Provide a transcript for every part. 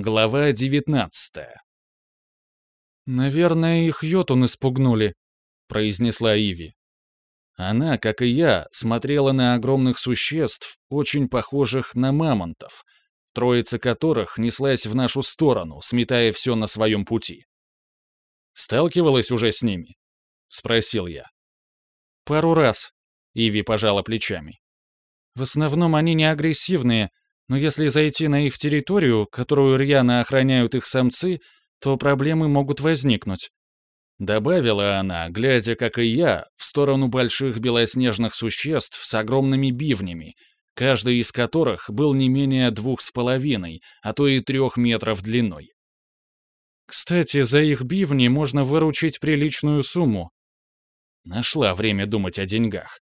Глава 19 «Наверное, их йотун испугнули», — произнесла Иви. Она, как и я, смотрела на огромных существ, очень похожих на мамонтов, троица которых неслась в нашу сторону, сметая все на своем пути. «Сталкивалась уже с ними?» — спросил я. «Пару раз», — Иви пожала плечами. «В основном они не агрессивные, но если зайти на их территорию, которую рьяно охраняют их самцы, то проблемы могут возникнуть. Добавила она, глядя, как и я, в сторону больших белоснежных существ с огромными бивнями, каждый из которых был не менее двух с половиной, а то и трех метров длиной. Кстати, за их бивни можно выручить приличную сумму. Нашла время думать о деньгах.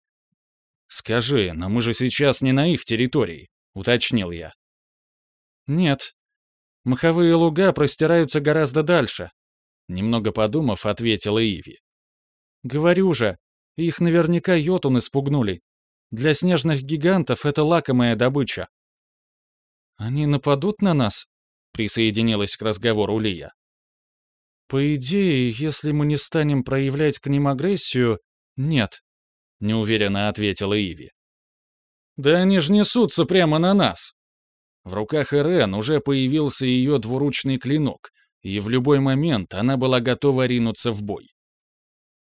Скажи, но мы же сейчас не на их территории. — уточнил я. «Нет. Маховые луга простираются гораздо дальше», — немного подумав, ответила Иви. «Говорю же, их наверняка йотун испугнули. Для снежных гигантов это лакомая добыча». «Они нападут на нас?» — присоединилась к разговору Лия. «По идее, если мы не станем проявлять к ним агрессию, нет», — неуверенно ответила Иви. Да они ж несутся прямо на нас. В руках Эрен уже появился ее двуручный клинок, и в любой момент она была готова ринуться в бой.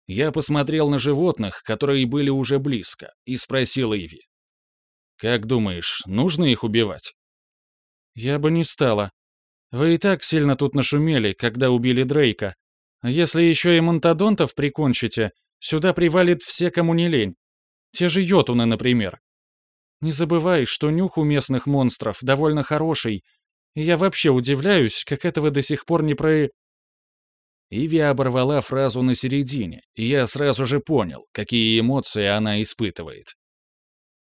Я посмотрел на животных, которые были уже близко, и спросил Иви. «Как думаешь, нужно их убивать?» «Я бы не стала. Вы и так сильно тут нашумели, когда убили Дрейка. А если еще и монтадонтов прикончите, сюда привалит все, кому не лень. Те же йотуны, например. Не забывай, что нюх у местных монстров довольно хороший, и я вообще удивляюсь, как этого до сих пор не про...» Иви оборвала фразу на середине, и я сразу же понял, какие эмоции она испытывает.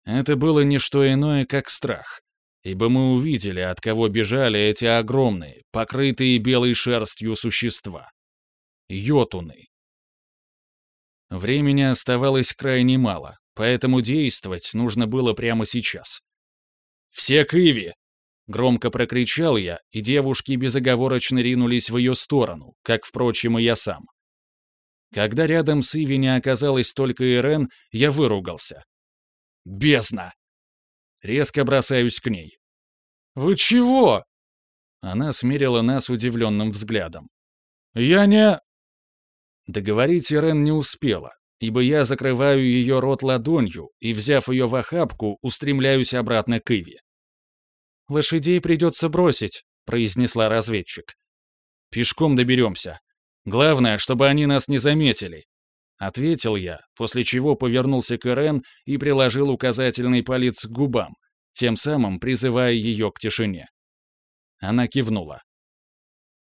Это было не что иное, как страх, ибо мы увидели, от кого бежали эти огромные, покрытые белой шерстью существа. Йотуны. Времени оставалось крайне мало, Поэтому действовать нужно было прямо сейчас. «Все к Иви!» — громко прокричал я, и девушки безоговорочно ринулись в ее сторону, как, впрочем, и я сам. Когда рядом с Иви не оказалось только Ирен, я выругался. «Бездна!» Резко бросаюсь к ней. «Вы чего?» Она смерила нас удивленным взглядом. «Я не...» Договорить Ирен не успела, ибо я закрываю ее рот ладонью и, взяв ее в охапку, устремляюсь обратно к Иве. «Лошадей придется бросить», — произнесла разведчик. «Пешком доберемся. Главное, чтобы они нас не заметили», — ответил я, после чего повернулся к Ирен и приложил указательный палец к губам, тем самым призывая ее к тишине. Она кивнула.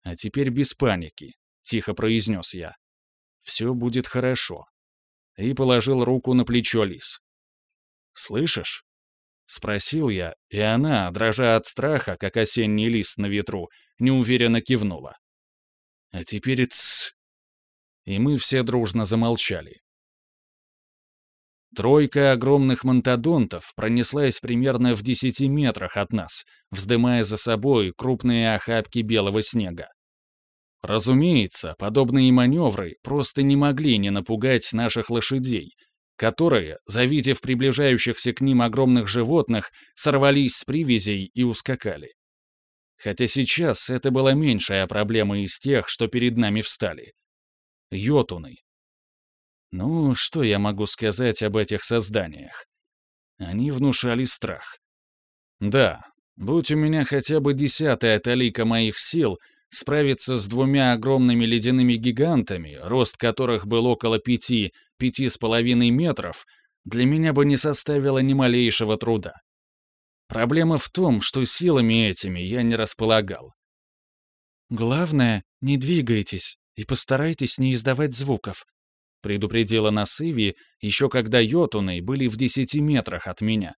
«А теперь без паники», — тихо произнес я. «Все будет хорошо» и положил руку на плечо Лис. «Слышишь?» — спросил я, и она, дрожа от страха, как осенний лист на ветру, неуверенно кивнула. «А теперь тссс!» И мы все дружно замолчали. Тройка огромных монтадонтов пронеслась примерно в десяти метрах от нас, вздымая за собой крупные охапки белого снега. Разумеется, подобные маневры просто не могли не напугать наших лошадей, которые, завидев приближающихся к ним огромных животных, сорвались с привязей и ускакали. Хотя сейчас это была меньшая проблема из тех, что перед нами встали. Йотуны. Ну, что я могу сказать об этих созданиях? Они внушали страх. Да, будь у меня хотя бы десятая талика моих сил — Справиться с двумя огромными ледяными гигантами, рост которых был около пяти, пяти с половиной метров, для меня бы не составило ни малейшего труда. Проблема в том, что силами этими я не располагал. «Главное, не двигайтесь и постарайтесь не издавать звуков», предупредила нас Иви, еще когда йотуны были в десяти метрах от меня.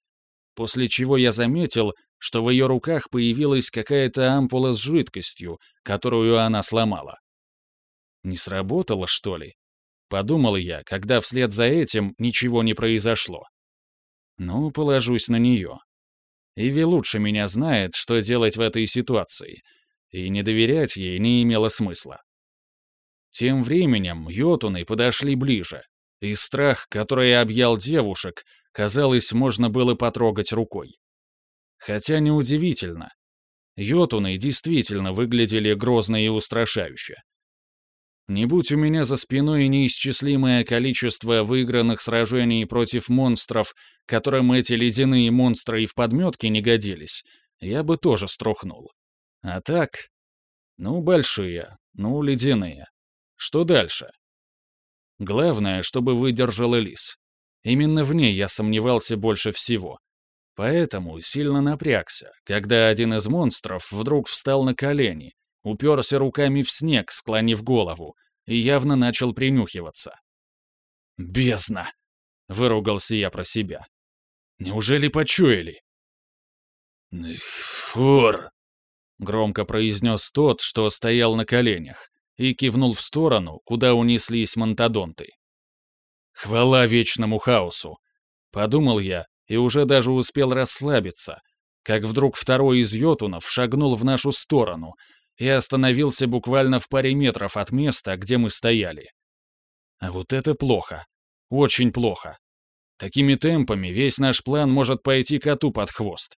После чего я заметил, что в ее руках появилась какая-то ампула с жидкостью, которую она сломала. Не сработало, что ли? Подумал я, когда вслед за этим ничего не произошло. Ну, положусь на нее. Иви лучше меня знает, что делать в этой ситуации. и не доверять ей не имело смысла. Тем временем йотуны подошли ближе, и страх, который объял девушек, казалось, можно было потрогать рукой. Хотя неудивительно. Йотуны действительно выглядели грозно и устрашающе. Не будь у меня за спиной неисчислимое количество выигранных сражений против монстров, которым эти ледяные монстры и в подметке не годились, я бы тоже струхнул. А так... Ну, большие, ну, ледяные. Что дальше? Главное, чтобы выдержала лис. Именно в ней я сомневался больше всего. Поэтому сильно напрягся, когда один из монстров вдруг встал на колени, уперся руками в снег, склонив голову, и явно начал принюхиваться. «Бездна!» — выругался я про себя. «Неужели почуяли?» «Фур!» — громко произнес тот, что стоял на коленях, и кивнул в сторону, куда унеслись монтадонты. «Хвала вечному хаосу!» — подумал я и уже даже успел расслабиться, как вдруг второй из йотунов шагнул в нашу сторону и остановился буквально в паре метров от места, где мы стояли. А вот это плохо. Очень плохо. Такими темпами весь наш план может пойти коту под хвост.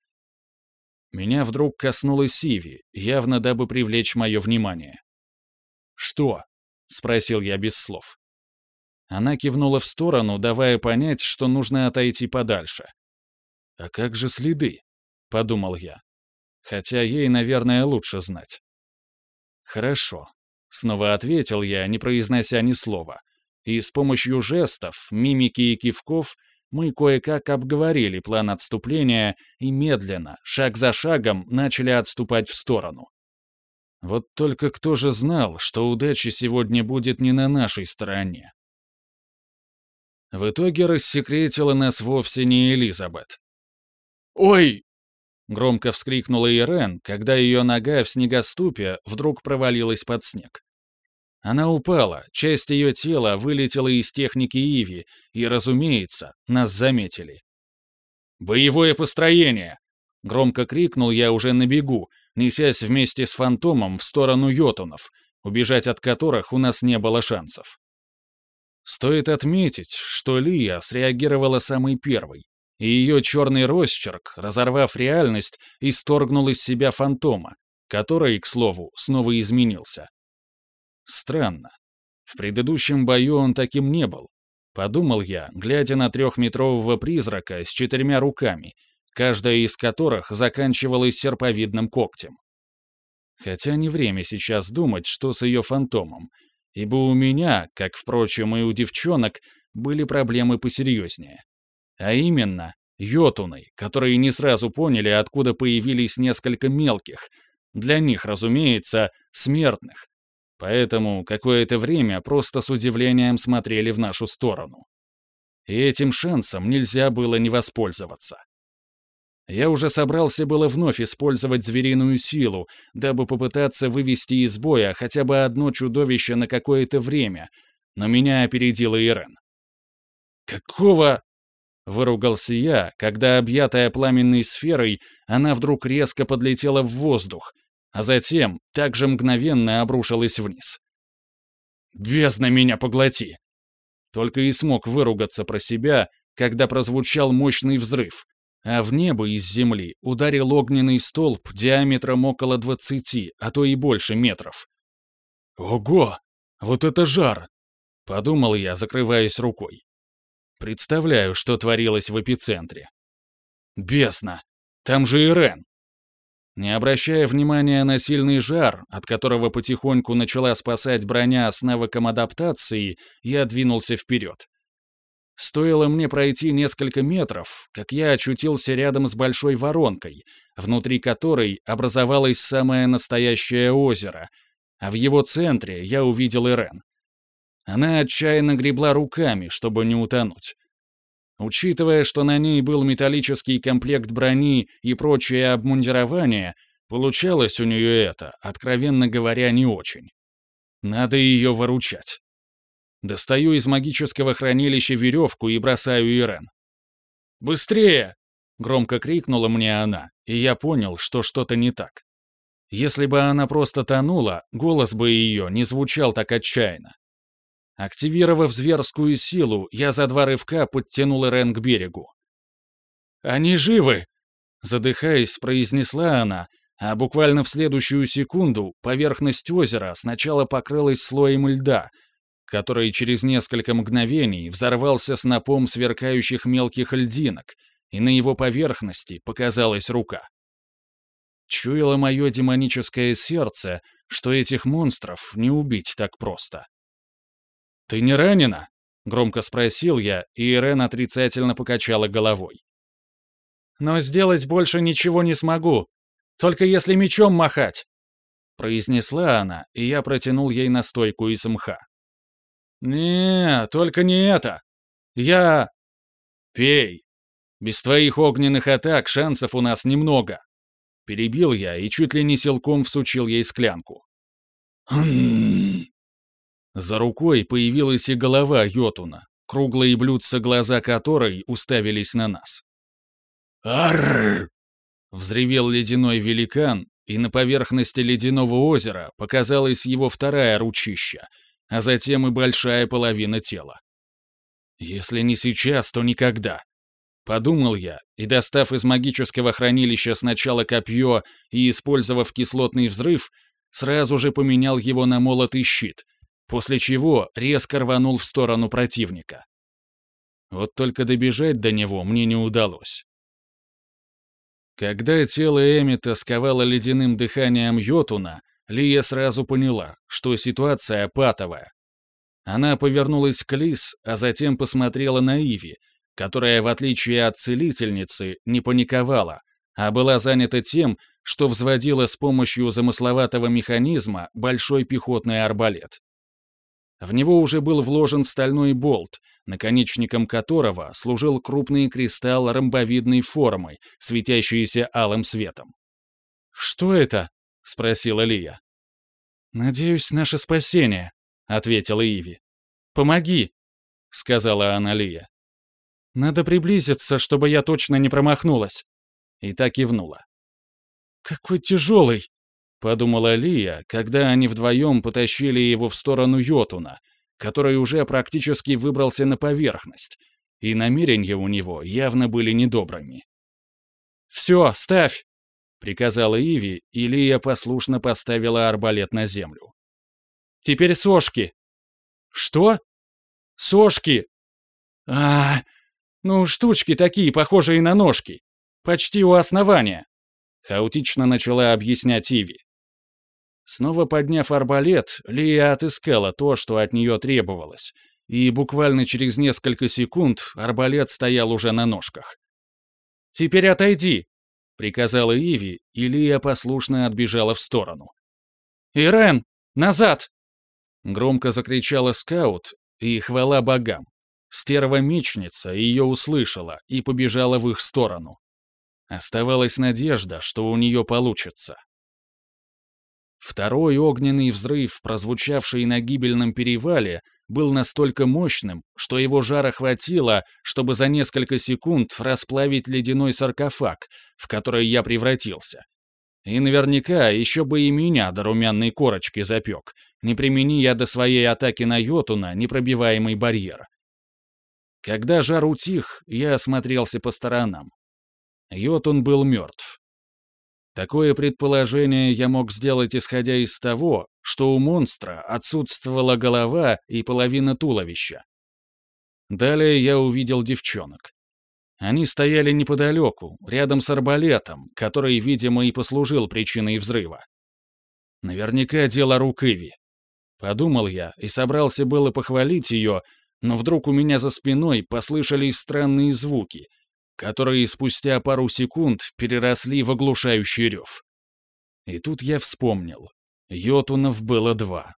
Меня вдруг коснулась Сиви, явно дабы привлечь мое внимание. «Что?» — спросил я без слов. Она кивнула в сторону, давая понять, что нужно отойти подальше. «А как же следы?» — подумал я. Хотя ей, наверное, лучше знать. «Хорошо», — снова ответил я, не произнося ни слова. И с помощью жестов, мимики и кивков мы кое-как обговорили план отступления и медленно, шаг за шагом, начали отступать в сторону. Вот только кто же знал, что удача сегодня будет не на нашей стороне? В итоге рассекретила нас вовсе не Элизабет. «Ой!» — громко вскрикнула Ирен, когда ее нога в снегоступе вдруг провалилась под снег. Она упала, часть ее тела вылетела из техники Иви, и, разумеется, нас заметили. «Боевое построение!» — громко крикнул я уже на бегу, несясь вместе с фантомом в сторону йотунов, убежать от которых у нас не было шансов. Стоит отметить, что Лия среагировала самой первой, и ее черный росчерк, разорвав реальность, исторгнул из себя фантома, который, к слову, снова изменился. Странно. В предыдущем бою он таким не был. Подумал я, глядя на трехметрового призрака с четырьмя руками, каждая из которых заканчивалась серповидным когтем. Хотя не время сейчас думать, что с ее фантомом, ибо у меня, как, впрочем, и у девчонок, были проблемы посерьезнее. А именно, йотуны, которые не сразу поняли, откуда появились несколько мелких, для них, разумеется, смертных. Поэтому какое-то время просто с удивлением смотрели в нашу сторону. И этим шансом нельзя было не воспользоваться. Я уже собрался было вновь использовать звериную силу, дабы попытаться вывести из боя хотя бы одно чудовище на какое-то время, но меня опередила Ирен. «Какого?» — выругался я, когда, объятая пламенной сферой, она вдруг резко подлетела в воздух, а затем также мгновенно обрушилась вниз. «Бездна меня поглоти!» Только и смог выругаться про себя, когда прозвучал мощный взрыв, а в небо из земли ударил огненный столб диаметром около 20, а то и больше метров. «Ого! Вот это жар!» — подумал я, закрываясь рукой. Представляю, что творилось в эпицентре. Бесно! Там же Ирен! Не обращая внимания на сильный жар, от которого потихоньку начала спасать броня с навыком адаптации, я двинулся вперед. Стоило мне пройти несколько метров, как я очутился рядом с большой воронкой, внутри которой образовалось самое настоящее озеро, а в его центре я увидел Ирен. Она отчаянно гребла руками, чтобы не утонуть. Учитывая, что на ней был металлический комплект брони и прочее обмундирование, получалось у нее это, откровенно говоря, не очень. Надо ее выручать. Достаю из магического хранилища веревку и бросаю Ирен. «Быстрее!» — громко крикнула мне она, и я понял, что что-то не так. Если бы она просто тонула, голос бы ее не звучал так отчаянно. Активировав зверскую силу, я за два рывка подтянул Ирен к берегу. «Они живы!» Задыхаясь, произнесла она, а буквально в следующую секунду поверхность озера сначала покрылась слоем льда, который через несколько мгновений взорвался снопом сверкающих мелких льдинок, и на его поверхности показалась рука. Чуяло мое демоническое сердце, что этих монстров не убить так просто. «Ты не ранена?» — громко спросил я, и Ирен отрицательно покачала головой. «Но сделать больше ничего не смогу, только если мечом махать!» Произнесла она, и я протянул ей настойку из мха. «Не, только не это! Я...» «Пей! Без твоих огненных атак шансов у нас немного!» Перебил я и чуть ли не силком всучил ей склянку. «Хм...» За рукой появилась и голова Йотуна, круглые блюдца глаза которой уставились на нас. «Арррр!» — взревел ледяной великан, и на поверхности ледяного озера показалась его вторая ручища, а затем и большая половина тела. «Если не сейчас, то никогда», — подумал я, и, достав из магического хранилища сначала копье и использовав кислотный взрыв, сразу же поменял его на молот и щит — после чего резко рванул в сторону противника. Вот только добежать до него мне не удалось. Когда тело Эмита сковало ледяным дыханием Йотуна, Лия сразу поняла, что ситуация патовая. Она повернулась к Лис, а затем посмотрела на Иви, которая, в отличие от целительницы, не паниковала, а была занята тем, что взводила с помощью замысловатого механизма большой пехотный арбалет. В него уже был вложен стальной болт, наконечником которого служил крупный кристалл ромбовидной формы, светящийся алым светом. «Что это?» — спросила Лия. «Надеюсь, наше спасение», — ответила Иви. «Помоги», — сказала она Лия. «Надо приблизиться, чтобы я точно не промахнулась». И так кивнула. «Какой тяжелый!» подумала Лия, когда они вдвоем потащили его в сторону Йотуна, который уже практически выбрался на поверхность, и намерения у него явно были недобрыми. «Все, ставь!» — приказала Иви, и Лия послушно поставила арбалет на землю. «Теперь сошки!» «Что?» «Сошки!» а, ну, штучки такие, похожие на ножки. Почти у основания!» Хаотично начала объяснять Иви. Снова подняв арбалет, Лия отыскала то, что от нее требовалось, и буквально через несколько секунд арбалет стоял уже на ножках. «Теперь отойди!» — приказала Иви, и Лия послушно отбежала в сторону. «Ирен, назад!» Громко закричала скаут, и хвала богам. Стерва-мечница ее услышала и побежала в их сторону. Оставалась надежда, что у нее получится. Второй огненный взрыв, прозвучавший на гибельном перевале, был настолько мощным, что его жара хватило, чтобы за несколько секунд расплавить ледяной саркофаг, в который я превратился. И наверняка еще бы и меня до румяной корочки запек, не примени я до своей атаки на Йотуна непробиваемый барьер. Когда жар утих, я осмотрелся по сторонам. Йотун был мертв. Такое предположение я мог сделать, исходя из того, что у монстра отсутствовала голова и половина туловища. Далее я увидел девчонок. Они стояли неподалеку, рядом с арбалетом, который, видимо, и послужил причиной взрыва. Наверняка дело рук Иви. Подумал я и собрался было похвалить ее, но вдруг у меня за спиной послышались странные звуки, которые спустя пару секунд переросли в оглушающий рев. И тут я вспомнил. Йотунов было два.